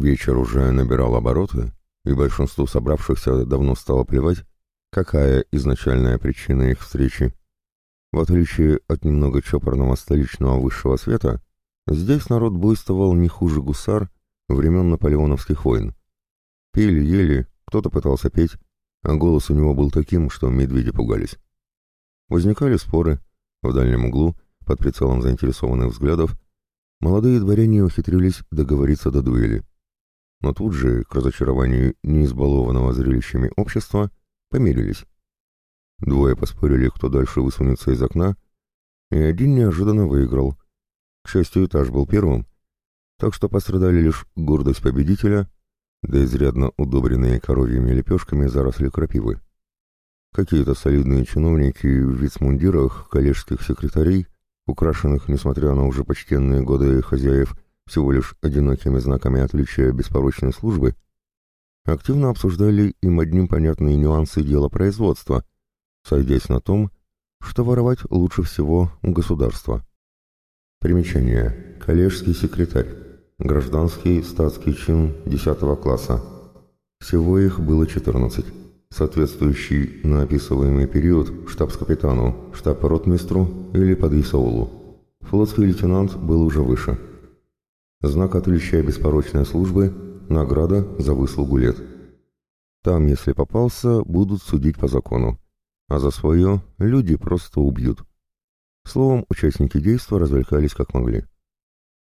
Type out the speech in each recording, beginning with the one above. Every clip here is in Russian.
Вечер уже набирал обороты, и большинству собравшихся давно стало плевать, какая изначальная причина их встречи. В отличие от немного чопорного столичного высшего света, здесь народ буйствовал не хуже гусар времен наполеоновских войн. Пили, ели, кто-то пытался петь, а голос у него был таким, что медведи пугались. Возникали споры. В дальнем углу, под прицелом заинтересованных взглядов, молодые дворяне ухитрились договориться до дуэли. Но тут же, к разочарованию неизбалованного зрелищами общества, помирились. Двое поспорили, кто дальше высунется из окна, и один неожиданно выиграл. К счастью, этаж был первым, так что пострадали лишь гордость победителя, да изрядно удобренные коровьими лепешками заросли крапивы. Какие-то солидные чиновники в вицмундирах коллежских секретарей, украшенных, несмотря на уже почтенные годы хозяев, всего лишь одинокими знаками отличия беспорочной службы, активно обсуждали им одним понятные нюансы дела производства, сойдясь на том, что воровать лучше всего у государства. Примечание. Коллежский секретарь. Гражданский статский чин 10 класса. Всего их было 14. Соответствующий на описываемый период штабс-капитану, штаб-ротмистру или подъясаулу. Флотский лейтенант был уже выше. Знак отличия беспорочной службы – награда за выслугу лет. Там, если попался, будут судить по закону а за свое люди просто убьют. Словом, участники действа развлекались как могли.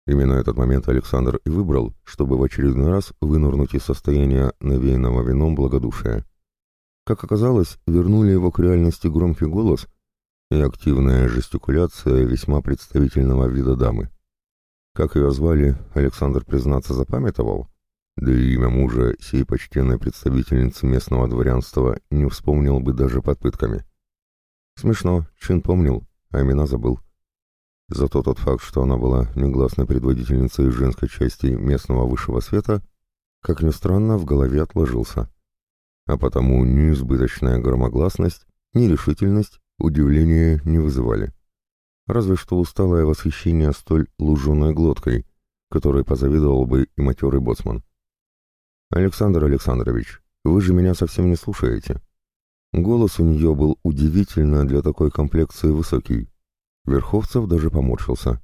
Именно этот момент Александр и выбрал, чтобы в очередной раз вынырнуть из состояния навеянного вином благодушия. Как оказалось, вернули его к реальности громкий голос и активная жестикуляция весьма представительного вида дамы. Как ее звали, Александр, признаться, запамятовал, да и имя мужа сей почтенной представительницы местного дворянства не вспомнил бы даже под пытками. Смешно, чин помнил, а имена забыл. Зато тот факт, что она была негласной предводительницей женской части местного высшего света, как ни странно, в голове отложился. А потому ни избыточная громогласность, ни решительность удивления не вызывали. Разве что усталое восхищение столь луженой глоткой, которой позавидовал бы и матерый боцман. «Александр Александрович, вы же меня совсем не слушаете». Голос у нее был удивительно для такой комплекции высокий. Верховцев даже поморщился.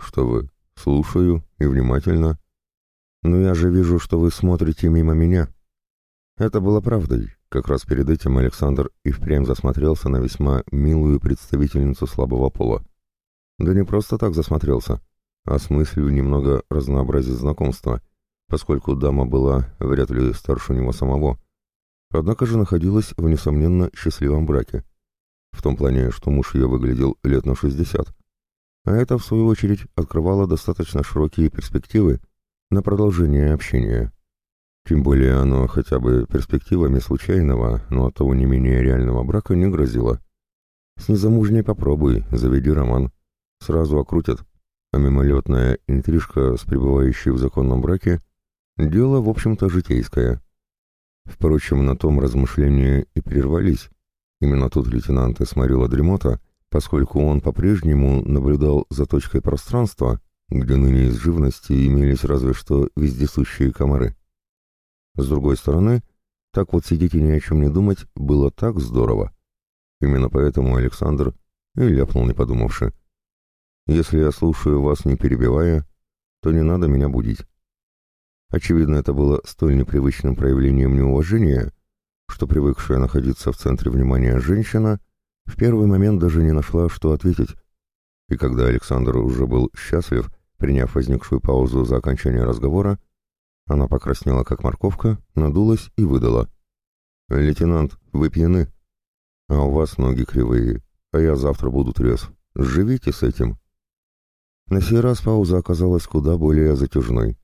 «Что вы, слушаю и внимательно. Но я же вижу, что вы смотрите мимо меня». Это было правдой. Как раз перед этим Александр и впрямь засмотрелся на весьма милую представительницу слабого пола. Да не просто так засмотрелся, а с мыслью немного разнообразить знакомства — поскольку дама была вряд ли старше него самого, однако же находилась в, несомненно, счастливом браке. В том плане, что муж ее выглядел лет на 60. А это, в свою очередь, открывало достаточно широкие перспективы на продолжение общения. Тем более оно хотя бы перспективами случайного, но того не менее реального брака не грозило. С незамужней попробуй, заведи роман. Сразу окрутят. А мимолетная интрижка с пребывающей в законном браке Дело, в общем-то, житейское. Впрочем, на том размышления и прервались. Именно тут лейтенант сморила дремота, поскольку он по-прежнему наблюдал за точкой пространства, где ныне из живности имелись разве что вездесущие комары. С другой стороны, так вот сидеть и ни о чем не думать было так здорово. Именно поэтому Александр и ляпнул, не подумавши. «Если я слушаю вас, не перебивая, то не надо меня будить. Очевидно, это было столь непривычным проявлением неуважения, что привыкшая находиться в центре внимания женщина в первый момент даже не нашла, что ответить. И когда Александр уже был счастлив, приняв возникшую паузу за окончание разговора, она покраснела, как морковка, надулась и выдала. «Лейтенант, вы пьяны, а у вас ноги кривые, а я завтра буду трезв. Живите с этим». На сей раз пауза оказалась куда более затяжной.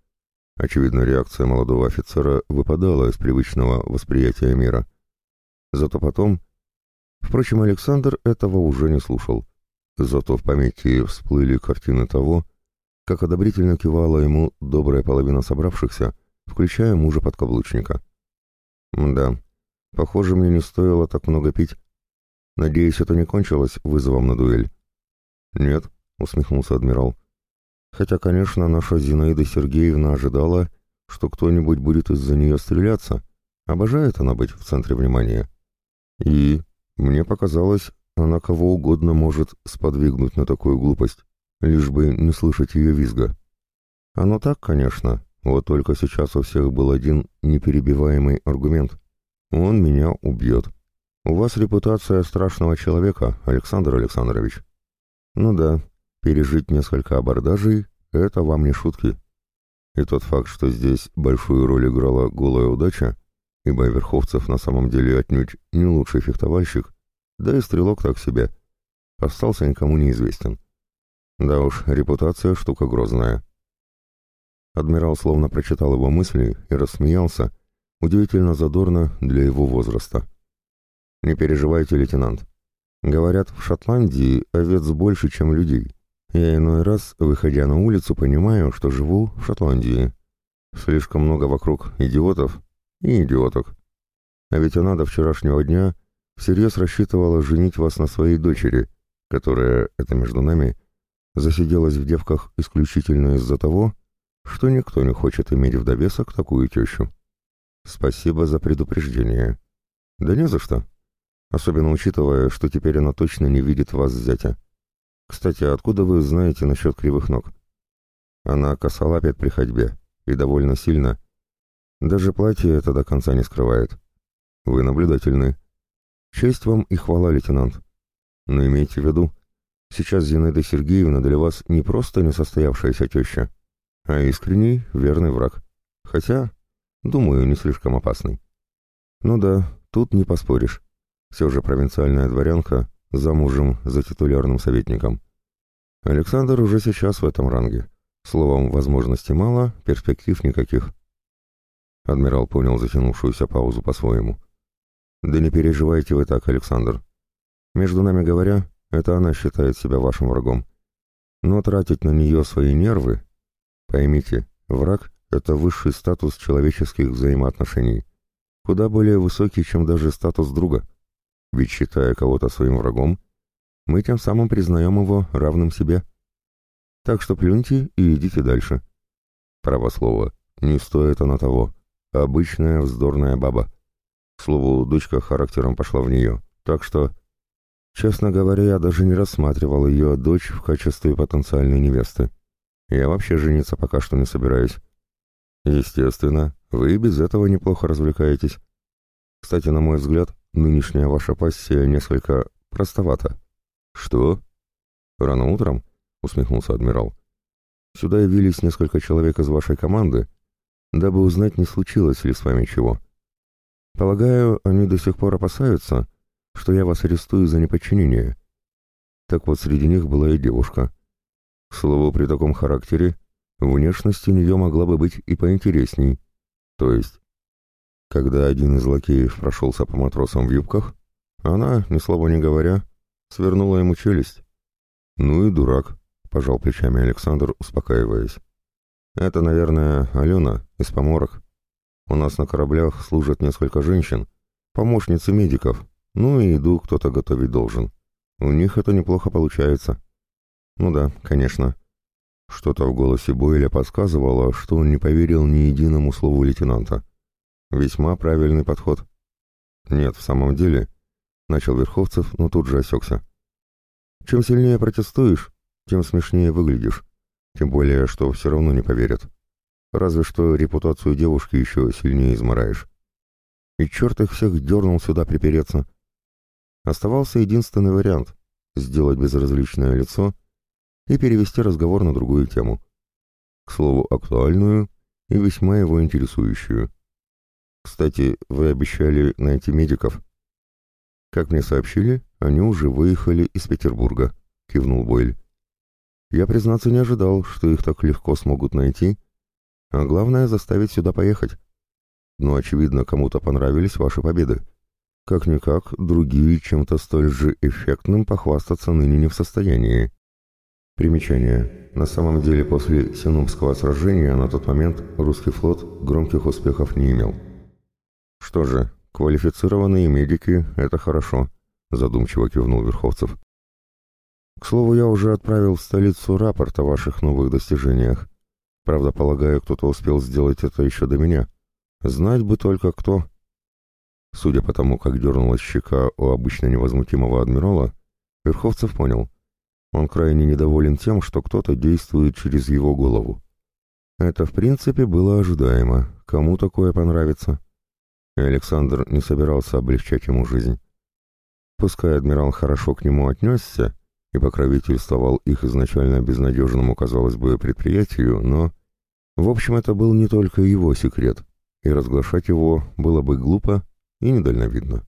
Очевидно, реакция молодого офицера выпадала из привычного восприятия мира. Зато потом... Впрочем, Александр этого уже не слушал. Зато в памяти всплыли картины того, как одобрительно кивала ему добрая половина собравшихся, включая мужа подкаблучника. «Да, похоже, мне не стоило так много пить. Надеюсь, это не кончилось вызовом на дуэль?» «Нет», — усмехнулся адмирал. Хотя, конечно, наша Зинаида Сергеевна ожидала, что кто-нибудь будет из-за нее стреляться. Обожает она быть в центре внимания. И, мне показалось, она кого угодно может сподвигнуть на такую глупость, лишь бы не слышать ее визга. Оно так, конечно, вот только сейчас у всех был один неперебиваемый аргумент. Он меня убьет. У вас репутация страшного человека, Александр Александрович. Ну да, пережить несколько абордажей — это вам не шутки. И тот факт, что здесь большую роль играла голая удача, ибо Верховцев на самом деле отнюдь не лучший фехтовальщик, да и стрелок так себе, остался никому неизвестен. Да уж, репутация штука грозная. Адмирал словно прочитал его мысли и рассмеялся, удивительно задорно для его возраста. «Не переживайте, лейтенант. Говорят, в Шотландии овец больше, чем людей. Я иной раз, выходя на улицу, понимаю, что живу в Шотландии. Слишком много вокруг идиотов и идиоток. А ведь она до вчерашнего дня всерьез рассчитывала женить вас на своей дочери, которая, это между нами, засиделась в девках исключительно из-за того, что никто не хочет иметь в довесок такую тещу. Спасибо за предупреждение. Да не за что. Особенно учитывая, что теперь она точно не видит вас зятя. Кстати, откуда вы знаете насчет кривых ног? Она косолапит при ходьбе, и довольно сильно. Даже платье это до конца не скрывает. Вы наблюдательны. Честь вам и хвала, лейтенант. Но имейте в виду, сейчас Зинаида Сергеевна для вас не просто несостоявшаяся теща, а искренний, верный враг. Хотя, думаю, не слишком опасный. Ну да, тут не поспоришь. Все же провинциальная дворянка, замужем за титулярным советником. Александр уже сейчас в этом ранге. Словом, возможностей мало, перспектив никаких. Адмирал понял затянувшуюся паузу по-своему. «Да не переживайте вы так, Александр. Между нами говоря, это она считает себя вашим врагом. Но тратить на нее свои нервы... Поймите, враг — это высший статус человеческих взаимоотношений. Куда более высокий, чем даже статус друга. Ведь считая кого-то своим врагом, мы тем самым признаем его равным себе. Так что плюньте и идите дальше. Право слово, не стоит она того. Обычная вздорная баба. К слову, дочка характером пошла в нее, так что... Честно говоря, я даже не рассматривал ее дочь в качестве потенциальной невесты. Я вообще жениться пока что не собираюсь. Естественно, вы без этого неплохо развлекаетесь. Кстати, на мой взгляд, Нынешняя ваша пассия несколько простовата. Что? Рано утром? Усмехнулся адмирал. Сюда явились несколько человек из вашей команды, дабы узнать, не случилось ли с вами чего. Полагаю, они до сих пор опасаются, что я вас арестую за неподчинение. Так вот, среди них была и девушка. К слову, при таком характере внешность у нее могла бы быть и поинтересней. То есть, когда один из лакеев прошелся по матросам в юбках, она, ни слова не говоря, свернула ему челюсть. «Ну и дурак», — пожал плечами Александр, успокаиваясь. «Это, наверное, Алена из поморок. У нас на кораблях служат несколько женщин, помощницы медиков, ну и еду кто-то готовить должен. У них это неплохо получается». «Ну да, конечно». Что-то в голосе Бойля подсказывало, что он не поверил ни единому слову лейтенанта. Весьма правильный подход. Нет, в самом деле, начал Верховцев, но тут же осекся. Чем сильнее протестуешь, тем смешнее выглядишь. Тем более, что все равно не поверят. Разве что репутацию девушки еще сильнее измораешь. И черт их всех дернул сюда припереться. Оставался единственный вариант — сделать безразличное лицо и перевести разговор на другую тему. К слову, актуальную и весьма его интересующую. Кстати, вы обещали найти медиков. Как мне сообщили, они уже выехали из Петербурга, кивнул Бойль. Я, признаться, не ожидал, что их так легко смогут найти, а главное заставить сюда поехать. Но, очевидно, кому-то понравились ваши победы. Как-никак, другие чем-то столь же эффектным похвастаться ныне не в состоянии. Примечание. На самом деле, после Синумского сражения на тот момент русский флот громких успехов не имел. «Что же, квалифицированные медики — это хорошо», — задумчиво кивнул Верховцев. «К слову, я уже отправил в столицу рапорт о ваших новых достижениях. Правда, полагаю, кто-то успел сделать это еще до меня. Знать бы только кто. Судя по тому, как дернулась щека у обычно невозмутимого адмирала, Верховцев понял. Он крайне недоволен тем, что кто-то действует через его голову. Это, в принципе, было ожидаемо. Кому такое понравится? И Александр не собирался облегчать ему жизнь. Пускай адмирал хорошо к нему отнесся и покровительствовал их изначально безнадежному, казалось бы, предприятию, но... В общем, это был не только его секрет, и разглашать его было бы глупо и недальновидно.